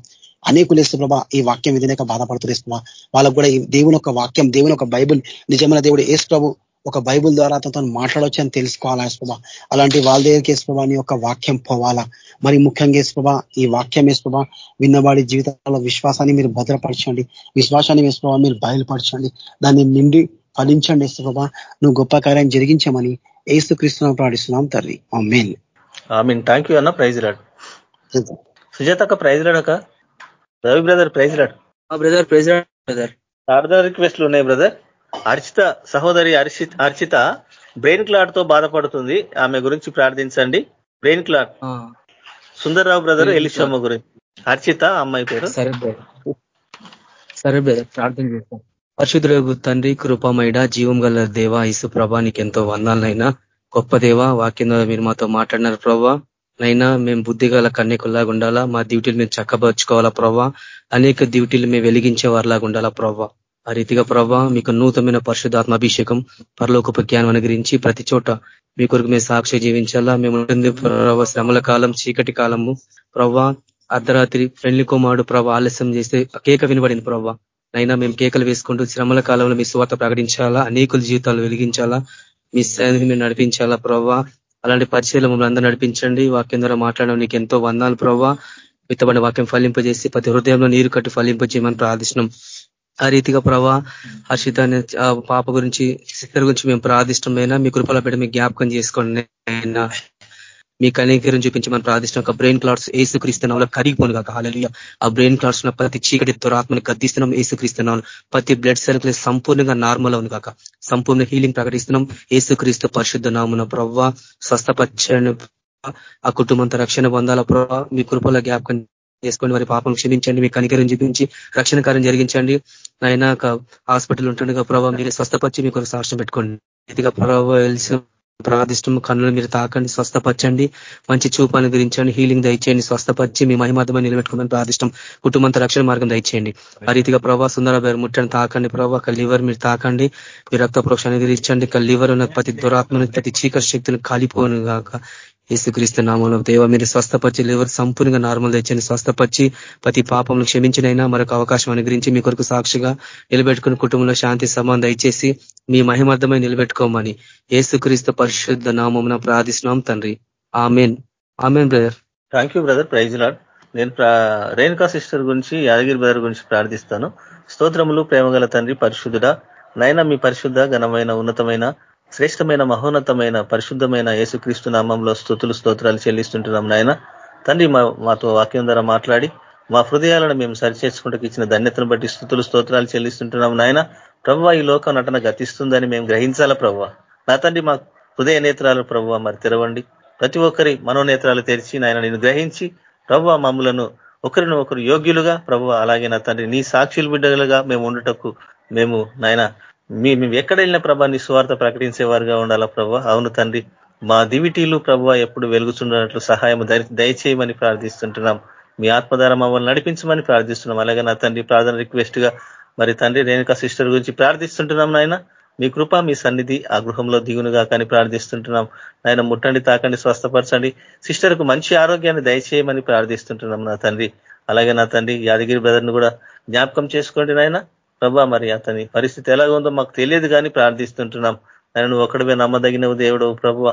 అనేకులు ప్రభా ఈ వాక్యం విధినాక బాధపడుతున్నారు ప్రభా వాళ్ళకు కూడా ఈ దేవుని ఒక వాక్యం దేవుని ఒక బైబుల్ నిజమైన దేవుడు ఏసు ప్రభు ఒక బైబుల్ ద్వారా అతనితో మాట్లాడవచ్చు అని తెలుసుకోవాలా ఏసుప్రభా అలాంటి వాళ్ళ దగ్గరికి ఏసుప్రభా నీ యొక్క వాక్యం పోవాలా? మరి ముఖ్యంగా ఏసుప్రభా ఈ వాక్యం ఏసుప్రభా విన్నవాడి జీవితాల్లో విశ్వాసాన్ని మీరు భద్రపరచండి. విశ్వాసాన్ని వేసుప్రభా మీరు బయలుపరచండి. దాన్ని నిండి ఫలించండి ఏసుప్రభా నువ్వు గొప్ప కార్యం జరిగించమని ఏసు క్రీస్తున్నా ప్రార్థిస్తున్నాం తర్రి ఆ మెయిన్ థ్యాంక్ యూ అన్న praise Lord Sujatha praise రాడక Ravi brother praise Lord. Brother praise Lord brother. ప్రార్థన రిక్వెస్ట్లు ఉన్నాయి బ్రదర్. అర్చిత సహోదరి అర్చిత అర్చిత బ్రెయిన్ క్లాట్తో బాధపడుతుంది. ఆమె గురించి ప్రార్థించండి. Brain clot. Sundarrao brother Elishamma గురించి అర్చిత అమ్మాయి పేరు? సరే బ్రదర్. సరే బ్రదర్ ప్రార్థన చేస్తాం. పరిశుద్ధులకు తండ్రి కృపమైడ జీవం గల దేవ ఇసు ప్రభా నీకెంతో వందాలనైనా. గొప్ప దేవ వాక్యం మీరు మాతో మాట్లాడినారు ప్రభా. నైనా మేము బుద్ధి గల కన్యకుల్లాగా ఉండాలా? మా డ్యూటీలు మేము చక్కపరుచుకోవాలా ప్రభావ అనేక డ్యూటీలు మేము వెలిగించే వారిలాగా ఉండాలా ప్రభా ఆ రీతిగా ప్రభా మీకు నూతనమైన పరిశుధాత్మాభిషేకం పరలోకపు జ్ఞానం అనుగ్రహించి ప్రతి చోట మీ కొరకు మేము సాక్షి జీవించాలా? మేము ఉంటుంది ప్రభావ శ్రమల కాలం చీకటి కాలము. ప్రభా అర్ధరాత్రి ఫ్రెండ్లీ కుమారుడు ప్రభా ఆలస్యం చేస్తే కేక వినబడింది ప్రభా నైనా మేము కేకలు వేసుకుంటూ శ్రమల కాలంలో మీ సువార్త ప్రకటించాలా? అనేకుల జీవితాలు వెలిగించాలా? మీ సన్నిధి మేము నడిపించాలా ప్రభావ అలాంటి పరిచయాలు మమ్మల్ని అందరూ నడిపించండి. వాక్యం ద్వారా మాట్లాడడం నీకు ఎంతో వందాలు ప్రభావ విత్తబడిన వాక్యం ఫలింపజేసి ప్రతి హృదయంలో నీరు కట్టి ఫలింపజేయమని ప్రార్థిస్తున్నాం. ఆ రీతిగా ప్రభా హర్షిత పాప గురించి సిస్టర్ గురించి మేము ప్రార్థిష్టమైనా మీ కృపల పెట్టి మీ జ్ఞాపకం చేసుకోండి. అయినా మీ కనీకరం చూపించి మనం ప్రార్థిస్తున్న. ఒక బ్రెయిన్ క్లాట్స్ ఏసు క్రీస్తున్నాంలో కరిగిపోను కాక హాలలియ ఆ బ్రెయిన్ క్లాట్స్ ప్రతి చీకటి దురాత్మని గద్దిస్తున్నాం. ఏసుక్రీస్తున్నాం ప్రతి బ్లడ్ సర్కిల్ సంపూర్ణంగా నార్మల్ అవును కాక సంపూర్ణ హీలింగ్ ప్రకటిస్తున్నాం. ఏసు క్రీస్తు పరిశుద్ధ నామున ప్రవ్వ స్వస్థపచ్చని ఆ కుటుంబంతో రక్షణ పొందాల ప్రభావ మీ కృపల జ్ఞాపకం చేసుకోండి వారి పాపం క్షమించండి. మీ కనికరం చూపించి రక్షణ కార్యం జరిగించండి. నాయన హాస్పిటల్ ఉంటుండగా ప్రభావ మీరు స్వస్థపరిచి మీకు సాక్ష్యం పెట్టుకోండి. ఇదిగా ప్రభావ ప్రార్థిష్టం కన్నులు మీరు తాకండి స్వస్థపరచండి మంచి చూపు అనుగ్రహించండి హీలింగ్ దయచేయండి స్వస్థపరిచి మీ మహిమాధమని నిలబెట్టుకోమని ప్రార్థిష్టం. కుటుంబంతో రక్షణ మార్గం దయచేయండి. ఆ రీతిగా ప్రభావ సుందర పేరు ముట్టని తాకండి ప్రభావ లివర్ మీరు తాకండి. మీ రక్త ప్రోక్ష అనుగ్రహించండి లివర్ ఉన్న ప్రతి దురాత్మను ప్రతి చీకటి శక్తులు కాలిపోను గాక యేసుక్రీస్తు నామంలో దేవ మీరు స్వస్థపరిచి లేవర్ సంపూర్ణంగా నార్మల్ తెచ్చని స్వస్థపరిచి ప్రతి పాపంలో క్షమించినైనా మరొక అవకాశం అనుగ్రహించి మీ కొరకు సాక్షిగా నిలబెట్టుకుని కుటుంబంలో శాంతి సంబంధం ఇచ్చేసి మీ మహిమర్థమై నిలబెట్టుకోమని యేసుక్రీస్తు పరిశుద్ధ నామం ప్రార్థిస్తున్నాం తండ్రి. Amen. Amen brother. Thank you brother praise Lord నేను రేణుకా సిస్టర్ గురించి యాదగిరి బ్రదర్ గురించి ప్రార్థిస్తాను. స్తోత్రములు ప్రేమగల తండ్రి పరిశుద్ధుడ నైనా మీ పరిశుద్ధ ఘనమైన ఉన్నతమైన శ్రేష్టమైన మహోన్నతమైన పరిశుద్ధమైన యేసుక్రీస్తు నామంలో స్థుతులు స్తోత్రాలు చెల్లిస్తుంటున్నాం నాయన. తండ్రి మాతో వాక్యం ద్వారా మాట్లాడి మా హృదయాలను మేము సరిచేసుకుంటూ ఇచ్చిన ధన్యతను బట్టి స్థుతులు స్తోత్రాలు చెల్లిస్తుంటున్నాం నాయన. ప్రభు ఈ లోక నటన గతిస్తుందని మేము గ్రహించాలా ప్రభు? నా తండ్రి మా హృదయ నేత్రాలు ప్రభు మరి తెరవండి. ప్రతి ఒక్కరి మనోనేత్రాలు తెరిచి నాయన నేను గ్రహించి ప్రభు మమ్మలను ఒకరిని ఒకరు యోగ్యులుగా ప్రభు అలాగే నా తండ్రి నీ సాక్షులు బిడ్డలుగా మేము ఉండటకు మేము నాయన మీ మేము ఎక్కడ వెళ్ళిన ప్రభా నీ స్వార్థ ప్రకటించేవారుగా ఉండాలా ప్రభా? అవును తండ్రి. మా దివిటీలు ప్రభు ఎప్పుడు వెలుగుతున్నట్లు సహాయం దయచేయమని ప్రార్థిస్తుంటున్నాం. మీ ఆత్మధార మమ్మల్ని నడిపించమని ప్రార్థిస్తున్నాం. అలాగే నా తండ్రి ప్రార్థన రిక్వెస్ట్గా మరి తండ్రి రేణుకా సిస్టర్ గురించి ప్రార్థిస్తుంటున్నాం నాయన. మీ కృప మీ సన్నిధి ఆ గృహంలో దిగునుగా కానీ ప్రార్థిస్తుంటున్నాం. నాయన ముట్టండి తాకండి స్వస్థపరచండి. సిస్టర్కు మంచి ఆరోగ్యాన్ని దయచేయమని ప్రార్థిస్తుంటున్నాం నా తండ్రి. అలాగే నా తండ్రి యాదగిరి బ్రదర్ని కూడా జ్ఞాపకం చేసుకోండి నాయన. ప్రభా మరి అతని పరిస్థితి ఎలాగుందో మాకు తెలియదు కానీ ప్రార్థిస్తుంటున్నాం. ఆయన నువ్వు ఒకడమే నమ్మదగిన దేవుడు ప్రభు.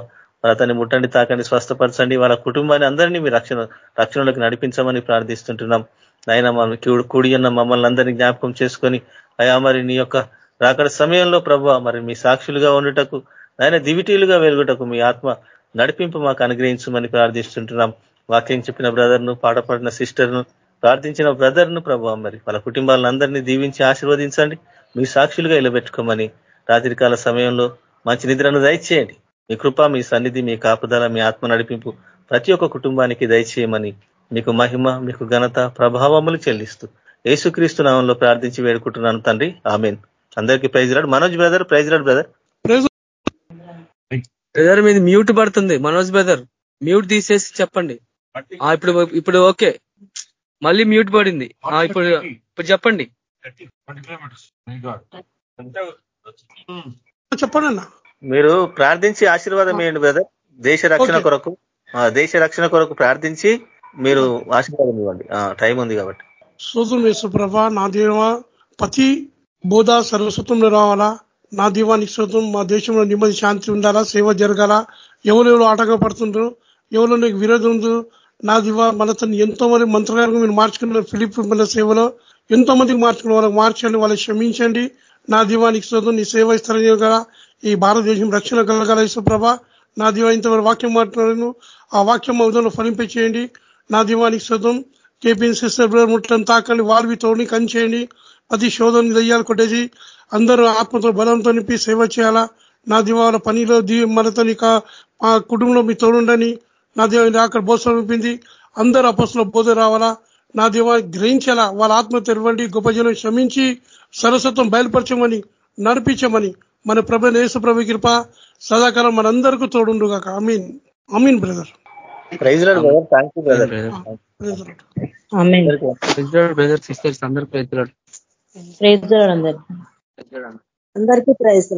అతన్ని ముట్టండి తాకండి స్వస్థపరచండి. వాళ్ళ కుటుంబాన్ని అందరినీ మీ రక్షణ రక్షణలోకి నడిపించమని ప్రార్థిస్తుంటున్నాం. ఆయన మనం కూడి ఉన్న మమ్మల్ని అందరినీ జ్ఞాపకం చేసుకొని అయా మరి నీ యొక్క రాకడ సమయంలో ప్రభు మరి మీ సాక్షులుగా ఉండుటకు ఆయన దివిటీలుగా వెలుగుటకు మీ ఆత్మ నడిపింపు మాకు అనుగ్రహించమని ప్రార్థిస్తుంటున్నాం. వాక్యం చెప్పిన బ్రదర్ను పాటపడిన సిస్టర్ను ప్రార్థించిన బ్రదర్ను ప్రభావ మరి వాళ్ళ కుటుంబాలను అందరినీ దీవించి ఆశీర్వదించండి. మీ సాక్షులుగా ఇలబెట్టుకోమని రాత్రికాల సమయంలో మంచి నిద్రను దయచేయండి. మీ కృప మీ సన్నిధి మీ కాపుదల మీ ఆత్మ నడిపింపు ప్రతి ఒక్క కుటుంబానికి దయచేయమని మీకు మహిమ మీకు ఘనత ప్రభావములు చెల్లిస్తూ యేసుక్రీస్తు నామంలో ప్రార్థించి వేడుకుంటున్నాను తండ్రి. ఆమెన్. అందరికీ praise Lord Manoj brother praise Lord brother. Brother మీద మ్యూట్ పడుతుంది. మనోజ్ బ్రదర్ మ్యూట్ తీసేసి చెప్పండి. ఇప్పుడు ఇప్పుడు ఓకే. మళ్ళీ మ్యూట్ పడింది. ఇప్పుడు ఇప్పుడు చెప్పండి. చెప్పండి అన్న మీరు ప్రార్థించి ఆశీర్వాదం ఇవ్వండి బ్రదర్ దేశ రక్షణ కొరకు దేశ రక్షణ కొరకు ప్రార్థించి మీరు ఆశీర్వాదం ఇవ్వండి. టైం ఉంది కాబట్టి. సోదరు యేసుప్రభ నా దేవ ప్రతి బోధ సర్వస్వతంలో రావాలా? నా దీవానికి శోతం మా దేశంలో నెమ్మది శాంతి ఉండాలా? సేవ జరగాల? ఎవరెవరు ఆటంకపడుతుండ్రు ఎవరు నీకు విరోధం ఉందో నా దివా మనతో ఎంతో మంది మంత్రగారు మీరు మార్చుకున్నారు. ఫిలిప్ మన సేవలో ఎంతో మందికి మార్చుకున్న వాళ్ళకి మార్చండి వాళ్ళకి క్షమించండి. నా దీవానికి శోతం నీ సేవ ఇస్తారని కదా ఈ భారతదేశం రక్షణ కలగాల యశ్వ్రభ నా దివా ఇంతవరకు వాక్యం మాట్లాడాను. ఆ వాక్యం ఉదయంలో ఫలింపచేయండి నా దీవానికి శోతం కేపీఎన్ సిస్టర్ ముట్టని తాకండి వారివి తోడిని కంచేయండి ప్రతి శోధన దయ్యాలు కొట్టేసి అందరూ ఆత్మతో బలంతో నింపి సేవ చేయాలా? నా దివాల పనిలో మనతో మా కుటుంబంలో మీ తోడుండని నా దేవ అక్కడ బోధ సమీపింది అందరూ అపస్సులో బోధ రావాలా? నా దేవ గ్రహించాలా వాళ్ళ ఆత్మ తెరవండి గొప్ప జనం శ్రమించి సరస్వత్వం బయలుపరచమని నడిపించమని మన ప్రభు నేసు ప్రభు కృప సదాకాలం మనందరికీ తోడుండుగా amen amen brother. Praise brother thank you brother. Brother. Sisters అందరు ప్రైజ్ ప్రైజ్ అందరికీ ప్రైజ్